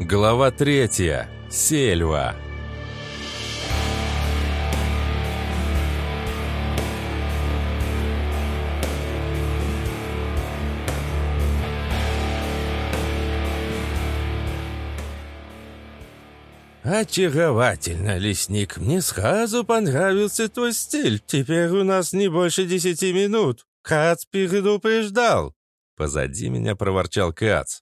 Глава третья. Сельва. «Очаровательно, лесник. Мне сразу понравился твой стиль. Теперь у нас не больше десяти минут. Кац предупреждал». Позади меня проворчал Кац.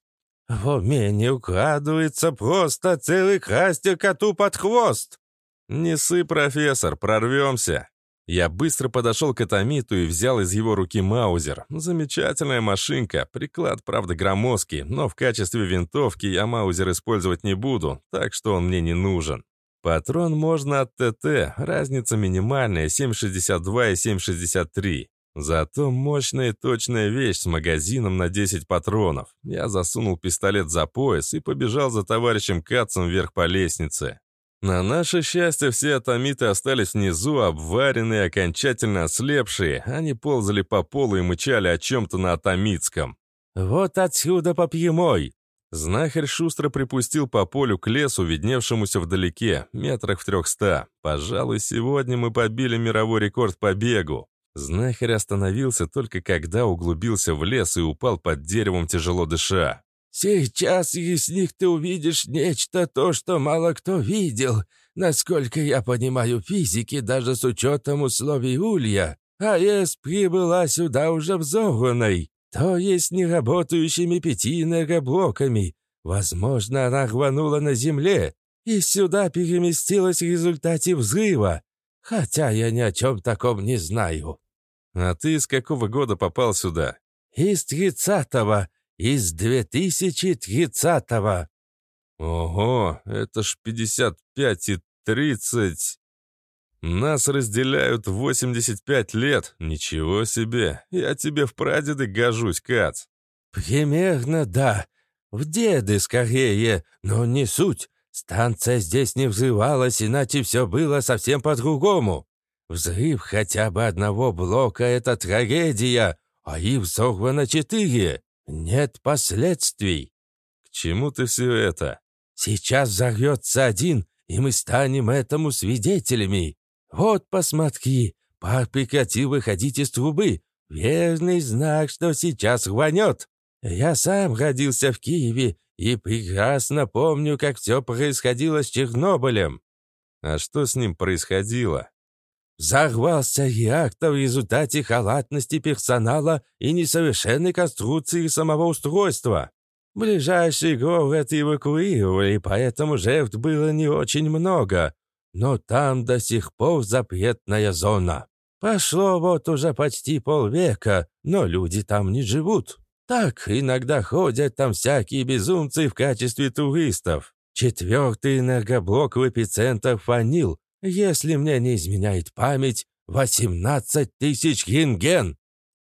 «В уме не укладывается просто целый крастер коту под хвост!» «Не сы, профессор, прорвемся!» Я быстро подошел к Атомиту и взял из его руки Маузер. Замечательная машинка, приклад, правда, громоздкий, но в качестве винтовки я Маузер использовать не буду, так что он мне не нужен. Патрон можно от ТТ, разница минимальная 7,62 и 7,63. Зато мощная и точная вещь с магазином на 10 патронов. Я засунул пистолет за пояс и побежал за товарищем Кацем вверх по лестнице. На наше счастье, все атомиты остались внизу, обваренные, окончательно ослепшие. Они ползали по полу и мычали о чем-то на атомитском. «Вот отсюда по прямой!» Знахарь шустро припустил по полю к лесу, видневшемуся вдалеке, метрах в трехста. Пожалуй, сегодня мы побили мировой рекорд по бегу. Знахарь остановился только когда углубился в лес и упал под деревом, тяжело дыша. Сейчас из них ты увидишь нечто, то, что мало кто видел. Насколько я понимаю физики, даже с учетом условий улья, АЭС прибыла сюда уже взорванной, то есть не работающими пяти энергоблоками. Возможно, она рванула на Земле и сюда переместилась в результате взрыва. Хотя я ни о чем таком не знаю. А ты из какого года попал сюда? Из тридцатого из 2030-го». «Ого, это ж 55 и 30. Нас разделяют 85 лет. Ничего себе. Я тебе в прадеды гожусь, Кац». «Примерно да. В деды скорее, но не суть. Станция здесь не взрывалась, иначе все было совсем по-другому. Взрыв хотя бы одного блока — это трагедия, а их взорвано четыре. «Нет последствий». «К чему ты все это?» «Сейчас взорвется один, и мы станем этому свидетелями. Вот посмотри, пар прекратил выходить из трубы. Верный знак, что сейчас рванет. Я сам родился в Киеве и прекрасно помню, как все происходило с Чернобылем». «А что с ним происходило?» Взорвался реактор в результате халатности персонала и несовершенной конструкции самого устройства. Ближайший город эвакуировали, поэтому жертв было не очень много. Но там до сих пор запретная зона. Прошло вот уже почти полвека, но люди там не живут. Так, иногда ходят там всякие безумцы в качестве туристов. Четвертый энергоблок в эпицентр фанил, если мне не изменяет память, 18 тысяч рентген.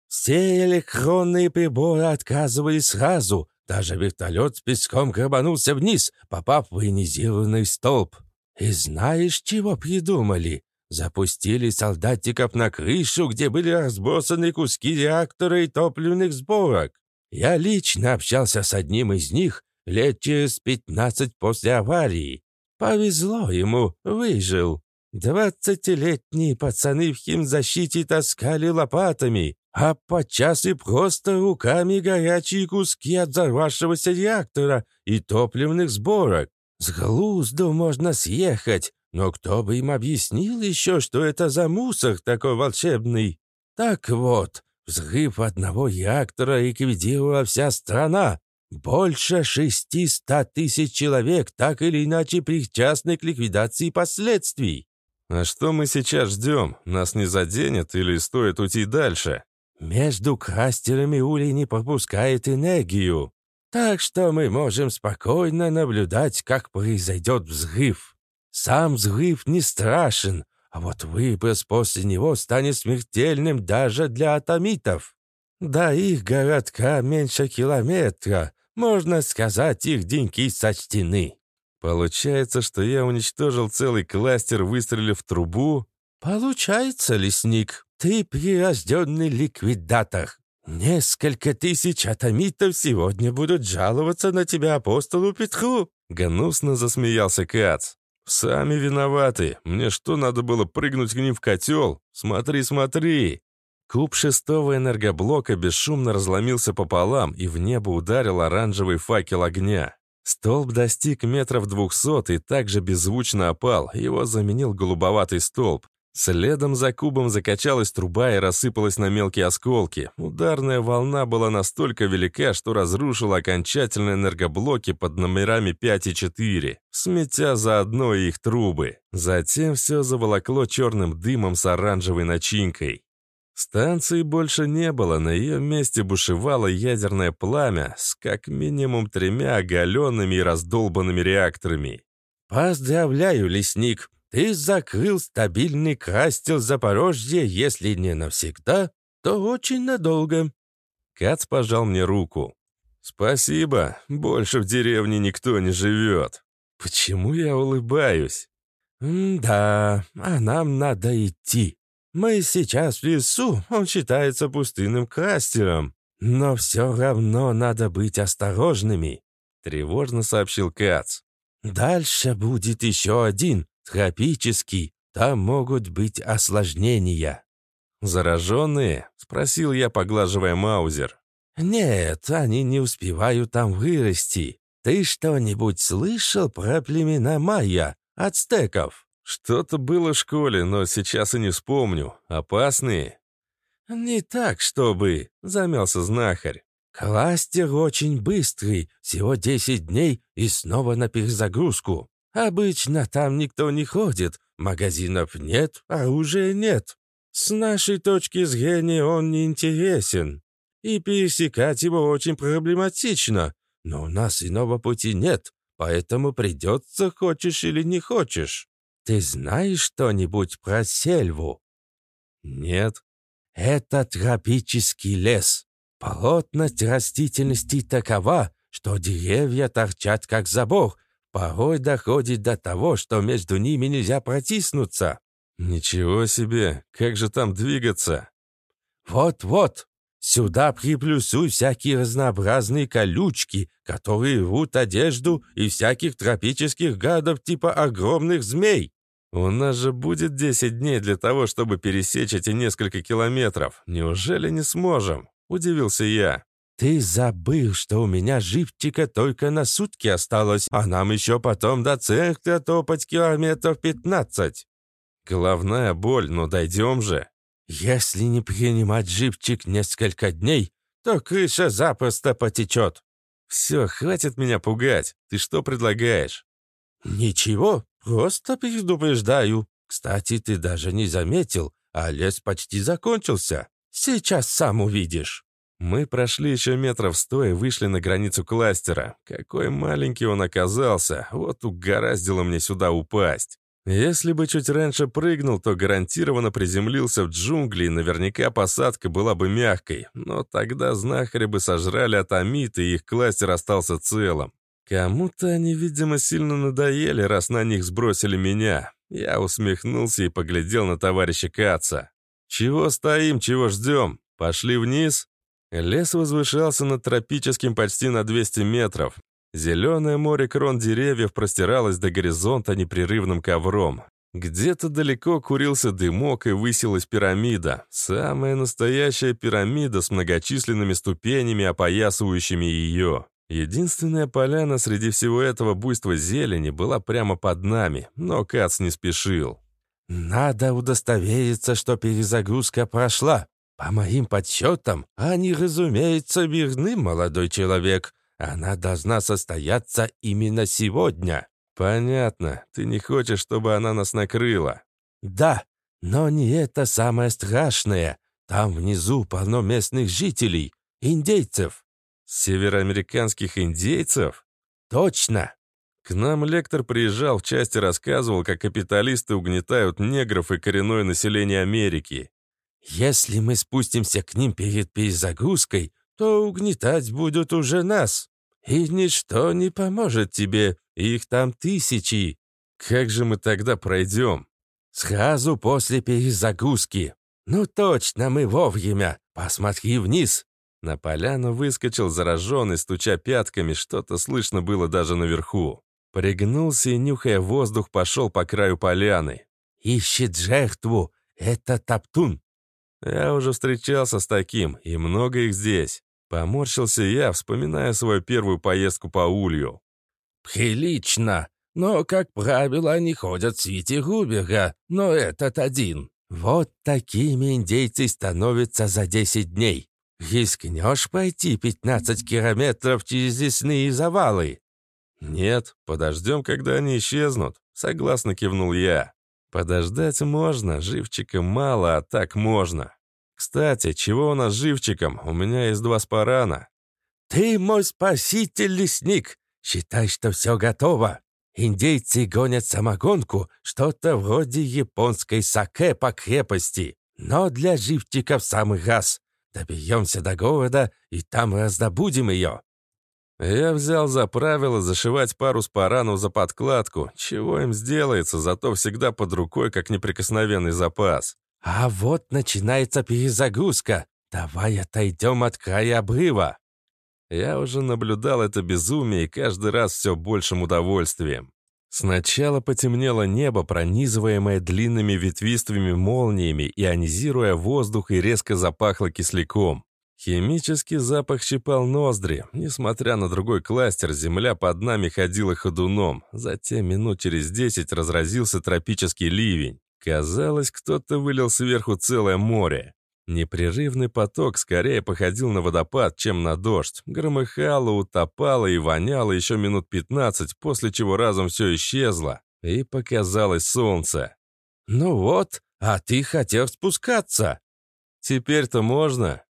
Все электронные приборы отказывались сразу. Даже вертолет с песком грабанулся вниз, попав в ионизированный столб. И знаешь, чего придумали? Запустили солдатиков на крышу, где были разбросаны куски реактора и топливных сборок. Я лично общался с одним из них лет через 15 после аварии. Повезло ему, выжил. Двадцатилетние пацаны в химзащите таскали лопатами, а подчас и просто руками горячие куски от взорвавшегося реактора и топливных сборок. С глузду можно съехать, но кто бы им объяснил еще, что это за мусор такой волшебный? Так вот, взрыв одного реактора ликвидировала вся страна. Больше шестиста тысяч человек так или иначе причастны к ликвидации последствий. «А что мы сейчас ждем? Нас не заденет или стоит уйти дальше?» «Между крастерами улей не пропускает энергию, так что мы можем спокойно наблюдать, как произойдет взрыв. Сам взрыв не страшен, а вот выброс после него станет смертельным даже для атомитов. До их городка меньше километра, можно сказать, их деньки сочтены. Получается, что я уничтожил целый кластер, выстрелив в трубу? Получается, лесник, ты прирожденный ликвидатор. «Несколько тысяч атомитов сегодня будут жаловаться на тебя апостолу Петру!» Гнусно засмеялся Кац. «Сами виноваты. Мне что, надо было прыгнуть к ним в котел? Смотри, смотри!» Куб шестого энергоблока бесшумно разломился пополам, и в небо ударил оранжевый факел огня. Столб достиг метров двухсот и также беззвучно опал, его заменил голубоватый столб. Следом за кубом закачалась труба и рассыпалась на мелкие осколки. Ударная волна была настолько велика, что разрушила окончательно энергоблоки под номерами 5 и 4, сметя заодно их трубы. Затем все заволокло черным дымом с оранжевой начинкой. Станции больше не было, на ее месте бушевало ядерное пламя с как минимум тремя оголенными и раздолбанными реакторами. «Поздравляю, лесник!» Ты закрыл стабильный крастил Запорожья, если не навсегда, то очень надолго». Кац пожал мне руку. «Спасибо, больше в деревне никто не живет. Почему я улыбаюсь?» «Да, а нам надо идти. Мы сейчас в лесу, он считается пустынным крастером, но все равно надо быть осторожными», — тревожно сообщил Кац. «Дальше будет еще один, «Тропический, там могут быть осложнения». «Зараженные?» — спросил я, поглаживая Маузер. «Нет, они не успевают там вырасти. Ты что-нибудь слышал про племена майя, ацтеков?» «Что-то было в школе, но сейчас и не вспомню. Опасные?» «Не так, чтобы», — замялся знахарь. «Кластер очень быстрый, всего 10 дней и снова на перезагрузку. Обычно там никто не ходит, магазинов нет, оружия нет. С нашей точки зрения он не интересен. И пересекать его очень проблематично, но у нас иного пути нет, поэтому придется, хочешь или не хочешь. Ты знаешь что-нибудь про сельву? Нет. Это тропический лес. Плотность растительности такова, что деревья торчат как забор, Порой доходит до того, что между ними нельзя протиснуться. Ничего себе, как же там двигаться? Вот-вот, сюда приплюсуй всякие разнообразные колючки, которые рвут одежду и всяких тропических гадов типа огромных змей. У нас же будет 10 дней для того, чтобы пересечь эти несколько километров. Неужели не сможем? Удивился я. «Ты забыл, что у меня живчика только на сутки осталось, а нам еще потом до центра топать километров пятнадцать». «Головная боль, но дойдем же». «Если не принимать живчик несколько дней, то крыша запросто потечет». «Все, хватит меня пугать. Ты что предлагаешь?» «Ничего, просто предупреждаю. Кстати, ты даже не заметил, а лес почти закончился. Сейчас сам увидишь». Мы прошли еще метров сто и вышли на границу кластера. Какой маленький он оказался, вот угораздило мне сюда упасть. Если бы чуть раньше прыгнул, то гарантированно приземлился в джунгли, и наверняка посадка была бы мягкой, но тогда знахари бы сожрали атомиты, и их кластер остался целым. Кому-то они, видимо, сильно надоели, раз на них сбросили меня. Я усмехнулся и поглядел на товарища Каца. «Чего стоим, чего ждем? Пошли вниз?» Лес возвышался над тропическим почти на 200 метров. Зеленое море крон деревьев простиралось до горизонта непрерывным ковром. Где-то далеко курился дымок и высилась пирамида. Самая настоящая пирамида с многочисленными ступенями, опоясывающими ее. Единственная поляна среди всего этого буйства зелени была прямо под нами, но Кац не спешил. «Надо удостовериться, что перезагрузка прошла», «По моим подсчетам, они, разумеется, верны, молодой человек. Она должна состояться именно сегодня». «Понятно. Ты не хочешь, чтобы она нас накрыла?» «Да, но не это самое страшное. Там внизу полно местных жителей, индейцев». «Североамериканских индейцев?» «Точно!» К нам лектор приезжал в части рассказывал, как капиталисты угнетают негров и коренное население Америки. Если мы спустимся к ним перед перезагрузкой, то угнетать будут уже нас. И ничто не поможет тебе, их там тысячи. Как же мы тогда пройдем? Сразу после перезагрузки. Ну точно, мы вовремя. Посмотри вниз. На поляну выскочил зараженный, стуча пятками, что-то слышно было даже наверху. Пригнулся и, нюхая воздух, пошел по краю поляны. «Ищет жертву! Это Топтун!» Я уже встречался с таким, и много их здесь. Поморщился я, вспоминая свою первую поездку по улью. «Прилично, но, как правило, они ходят в свете Губерга, но этот один. Вот такими индейцы становятся за 10 дней. Рискнешь пойти 15 километров через лесные завалы?» «Нет, подождем, когда они исчезнут», — согласно кивнул я. «Подождать можно, живчика мало, а так можно. Кстати, чего у нас с живчиком? У меня есть два спарана». «Ты мой спаситель, лесник! Считай, что все готово. Индейцы гонят самогонку, что-то вроде японской саке по крепости, но для живчика в самый раз. Доберемся до города, и там раздобудем ее». Я взял за правило зашивать пару спаранов за подкладку. Чего им сделается, зато всегда под рукой, как неприкосновенный запас. «А вот начинается перезагрузка. Давай отойдем от края обрыва». Я уже наблюдал это безумие и каждый раз все большим удовольствием. Сначала потемнело небо, пронизываемое длинными ветвистыми молниями, ионизируя воздух и резко запахло кисляком. Химический запах щипал ноздри. Несмотря на другой кластер, земля под нами ходила ходуном. Затем минут через десять разразился тропический ливень. Казалось, кто-то вылил сверху целое море. Непрерывный поток скорее походил на водопад, чем на дождь. Громыхало, утопало и воняло еще минут пятнадцать, после чего разом все исчезло, и показалось солнце. «Ну вот, а ты хотел спускаться!» «Теперь-то можно?»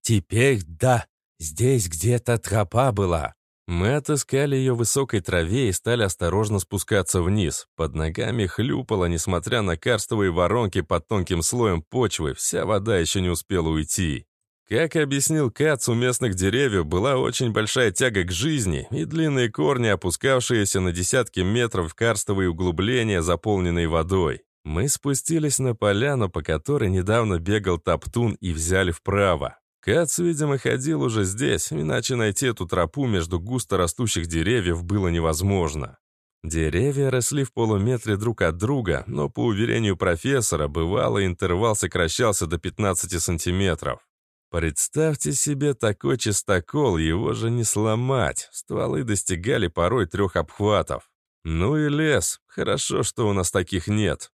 «Теперь да, здесь где-то тропа была». Мы отыскали ее в высокой траве и стали осторожно спускаться вниз. Под ногами хлюпало, несмотря на карстовые воронки под тонким слоем почвы, вся вода еще не успела уйти. Как объяснил Кац, у местных деревьев была очень большая тяга к жизни, и длинные корни, опускавшиеся на десятки метров в карстовые углубления, заполненные водой. Мы спустились на поляну, по которой недавно бегал Топтун, и взяли вправо. Кац, видимо, ходил уже здесь, иначе найти эту тропу между густо растущих деревьев было невозможно. Деревья росли в полуметре друг от друга, но, по уверению профессора, бывало, интервал сокращался до 15 сантиметров. Представьте себе такой чистокол, его же не сломать. Стволы достигали порой трех обхватов. Ну и лес. Хорошо, что у нас таких нет.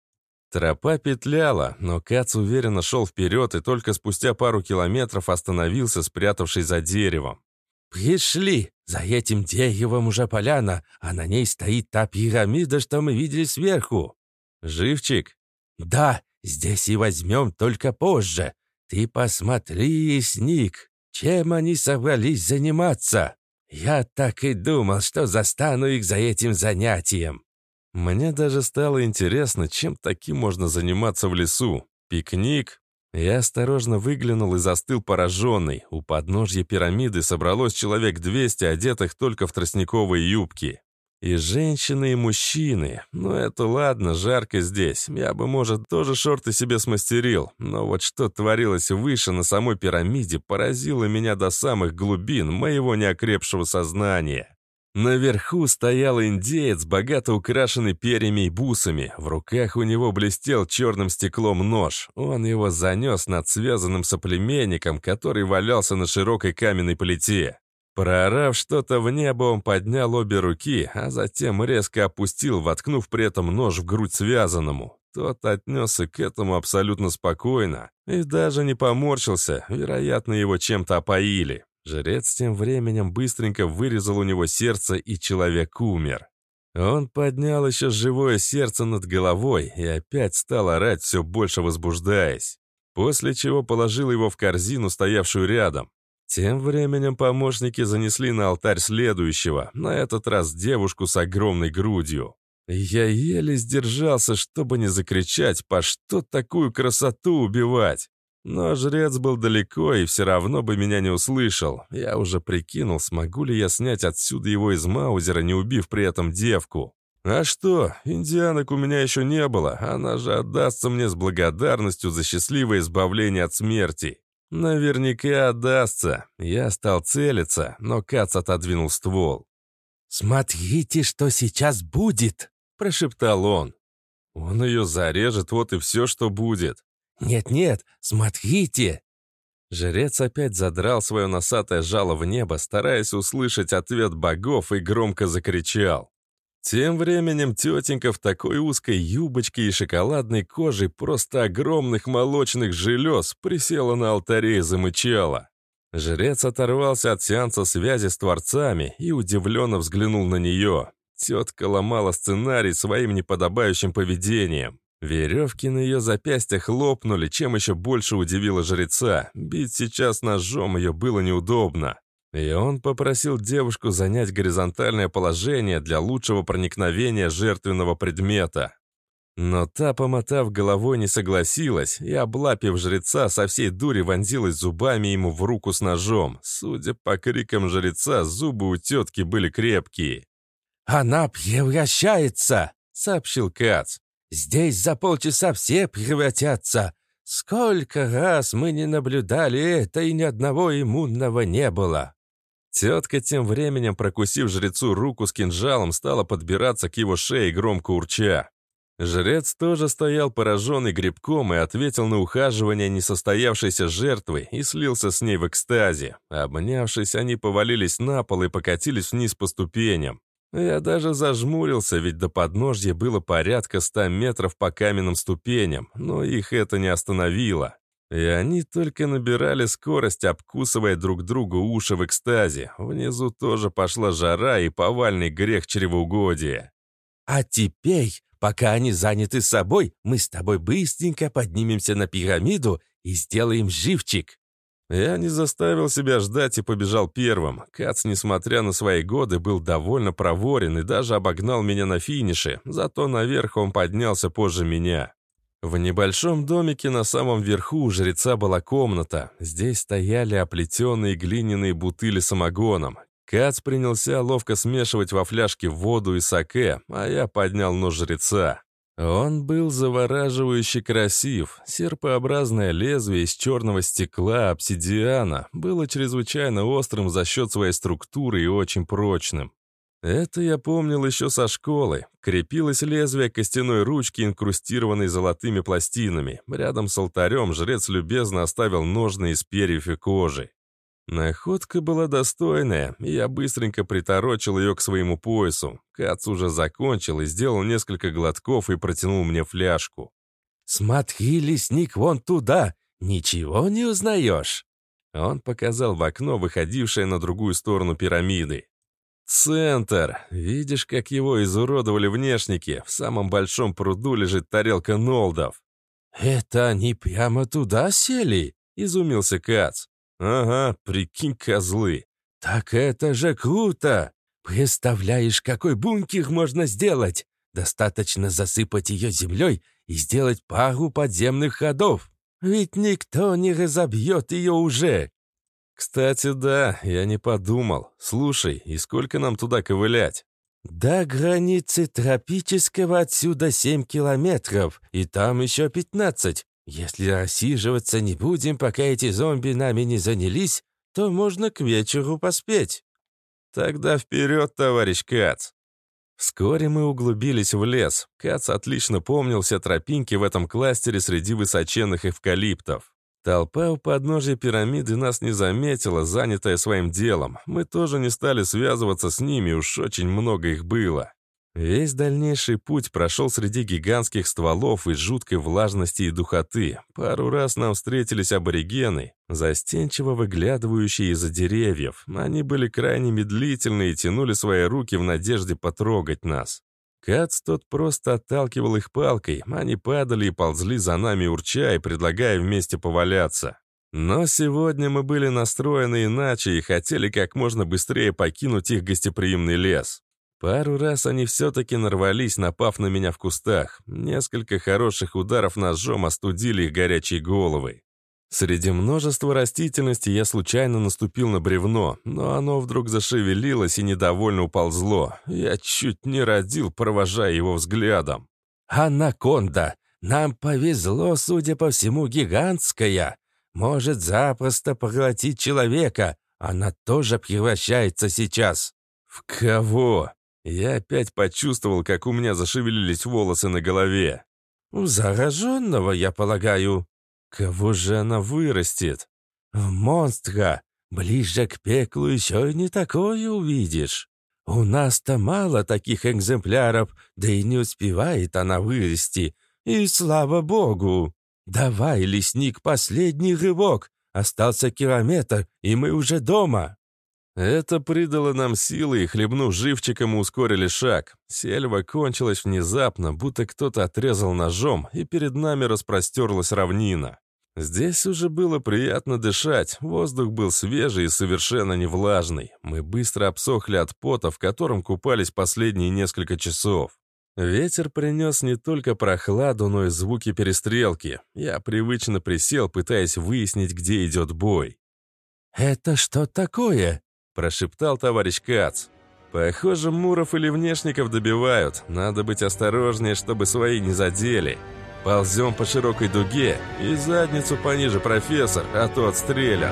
Тропа петляла, но Кац уверенно шел вперед и только спустя пару километров остановился, спрятавшись за деревом. «Пришли! За этим деревом уже поляна, а на ней стоит та пирамида, что мы видели сверху». «Живчик?» «Да, здесь и возьмем только позже. Ты посмотри, Сник, чем они собрались заниматься. Я так и думал, что застану их за этим занятием». Мне даже стало интересно, чем таким можно заниматься в лесу. Пикник? Я осторожно выглянул и застыл пораженный. У подножья пирамиды собралось человек 200, одетых только в тростниковые юбки. И женщины, и мужчины. Ну это ладно, жарко здесь. Я бы, может, тоже шорты себе смастерил. Но вот что творилось выше на самой пирамиде, поразило меня до самых глубин моего неокрепшего сознания. Наверху стоял индеец, богато украшенный перьями и бусами. В руках у него блестел черным стеклом нож. Он его занес над связанным соплеменником, который валялся на широкой каменной плите. Проорав что-то в небо, он поднял обе руки, а затем резко опустил, воткнув при этом нож в грудь связанному. Тот отнесся к этому абсолютно спокойно и даже не поморщился, вероятно, его чем-то опоили. Жрец тем временем быстренько вырезал у него сердце, и человек умер. Он поднял еще живое сердце над головой и опять стал орать, все больше возбуждаясь. После чего положил его в корзину, стоявшую рядом. Тем временем помощники занесли на алтарь следующего, на этот раз девушку с огромной грудью. Я еле сдержался, чтобы не закричать, по что такую красоту убивать. Но жрец был далеко и все равно бы меня не услышал. Я уже прикинул, смогу ли я снять отсюда его из Маузера, не убив при этом девку. А что, индианок у меня еще не было, она же отдастся мне с благодарностью за счастливое избавление от смерти. Наверняка отдастся. Я стал целиться, но Кац отодвинул ствол. «Смотрите, что сейчас будет!» – прошептал он. «Он ее зарежет, вот и все, что будет». «Нет-нет, смотрите!» Жрец опять задрал свое носатое жало в небо, стараясь услышать ответ богов, и громко закричал. Тем временем тетенька в такой узкой юбочке и шоколадной коже просто огромных молочных желез присела на алтаре и замычала. Жрец оторвался от сеанса связи с творцами и удивленно взглянул на нее. Тетка ломала сценарий своим неподобающим поведением. Веревки на ее запястьях лопнули, чем еще больше удивило жреца. Бить сейчас ножом ее было неудобно. И он попросил девушку занять горизонтальное положение для лучшего проникновения жертвенного предмета. Но та, помотав головой, не согласилась и, облапив жреца, со всей дури вонзилась зубами ему в руку с ножом. Судя по крикам жреца, зубы у тетки были крепкие. «Она превращается!» — сообщил Кац. «Здесь за полчаса все превратятся. Сколько раз мы не наблюдали это, и ни одного иммунного не было!» Тетка тем временем, прокусив жрецу руку с кинжалом, стала подбираться к его шее, громко урча. Жрец тоже стоял пораженный грибком и ответил на ухаживание несостоявшейся жертвы и слился с ней в экстазе. Обнявшись, они повалились на пол и покатились вниз по ступеням. Я даже зажмурился, ведь до подножья было порядка ста метров по каменным ступеням, но их это не остановило. И они только набирали скорость, обкусывая друг другу уши в экстазе. Внизу тоже пошла жара и повальный грех чревоугодия. «А теперь, пока они заняты собой, мы с тобой быстренько поднимемся на пирамиду и сделаем живчик». Я не заставил себя ждать и побежал первым. Кац, несмотря на свои годы, был довольно проворен и даже обогнал меня на финише, зато наверх он поднялся позже меня. В небольшом домике на самом верху у жреца была комната. Здесь стояли оплетенные глиняные бутыли самогоном. Кац принялся ловко смешивать во фляжке воду и саке, а я поднял нож жреца. Он был завораживающе красив. Серпообразное лезвие из черного стекла, обсидиана, было чрезвычайно острым за счет своей структуры и очень прочным. Это я помнил еще со школы. Крепилось лезвие костяной ручки, инкрустированной золотыми пластинами. Рядом с алтарем жрец любезно оставил ножны из перьев и кожи. Находка была достойная, и я быстренько приторочил ее к своему поясу. Кац уже закончил и сделал несколько глотков и протянул мне фляжку. «Смотри, лесник, вон туда! Ничего не узнаешь!» Он показал в окно, выходившее на другую сторону пирамиды. Центр. Видишь, как его изуродовали внешники? В самом большом пруду лежит тарелка нолдов. «Это они прямо туда сели?» — изумился Кац. «Ага, прикинь, козлы». «Так это же круто! Представляешь, какой бункер можно сделать? Достаточно засыпать ее землей и сделать пару подземных ходов. Ведь никто не разобьет ее уже. «Кстати, да, я не подумал. Слушай, и сколько нам туда ковылять?» «До границы тропического отсюда семь километров, и там еще пятнадцать. Если рассиживаться не будем, пока эти зомби нами не занялись, то можно к вечеру поспеть». «Тогда вперед, товарищ Кац!» Вскоре мы углубились в лес. Кац отлично помнил все тропинки в этом кластере среди высоченных эвкалиптов. Толпа у подножия пирамиды нас не заметила, занятая своим делом. Мы тоже не стали связываться с ними, уж очень много их было. Весь дальнейший путь прошел среди гигантских стволов и жуткой влажности и духоты. Пару раз нам встретились аборигены, застенчиво выглядывающие из-за деревьев. Они были крайне медлительны и тянули свои руки в надежде потрогать нас. Кац тот просто отталкивал их палкой, они падали и ползли за нами урча и предлагая вместе поваляться. Но сегодня мы были настроены иначе и хотели как можно быстрее покинуть их гостеприимный лес. Пару раз они все-таки нарвались, напав на меня в кустах. Несколько хороших ударов ножом остудили их горячие головы. Среди множества растительности я случайно наступил на бревно, но оно вдруг зашевелилось и недовольно уползло. Я чуть не родил, провожая его взглядом. «Анаконда! Нам повезло, судя по всему, гигантская! может запросто поглотить человека. Она тоже превращается сейчас». «В кого?» Я опять почувствовал, как у меня зашевелились волосы на голове. «У зараженного, я полагаю». «Кого же она вырастет?» «В монстра. Ближе к пеклу еще не такое увидишь. У нас-то мало таких экземпляров, да и не успевает она вырасти. И слава богу! Давай, лесник, последний рывок. Остался километр, и мы уже дома. Это придало нам силы, и, хлебнув живчиком, мы ускорили шаг. Сельва кончилась внезапно, будто кто-то отрезал ножом, и перед нами распростерлась равнина. Здесь уже было приятно дышать, воздух был свежий и совершенно не влажный. Мы быстро обсохли от пота, в котором купались последние несколько часов. Ветер принес не только прохладу, но и звуки перестрелки. Я привычно присел, пытаясь выяснить, где идет бой. «Это что такое?» – прошептал товарищ Кац. «Похоже, Муров или Внешников добивают. Надо быть осторожнее, чтобы свои не задели. Ползем по широкой дуге и задницу пониже, профессор, а то отстрелят».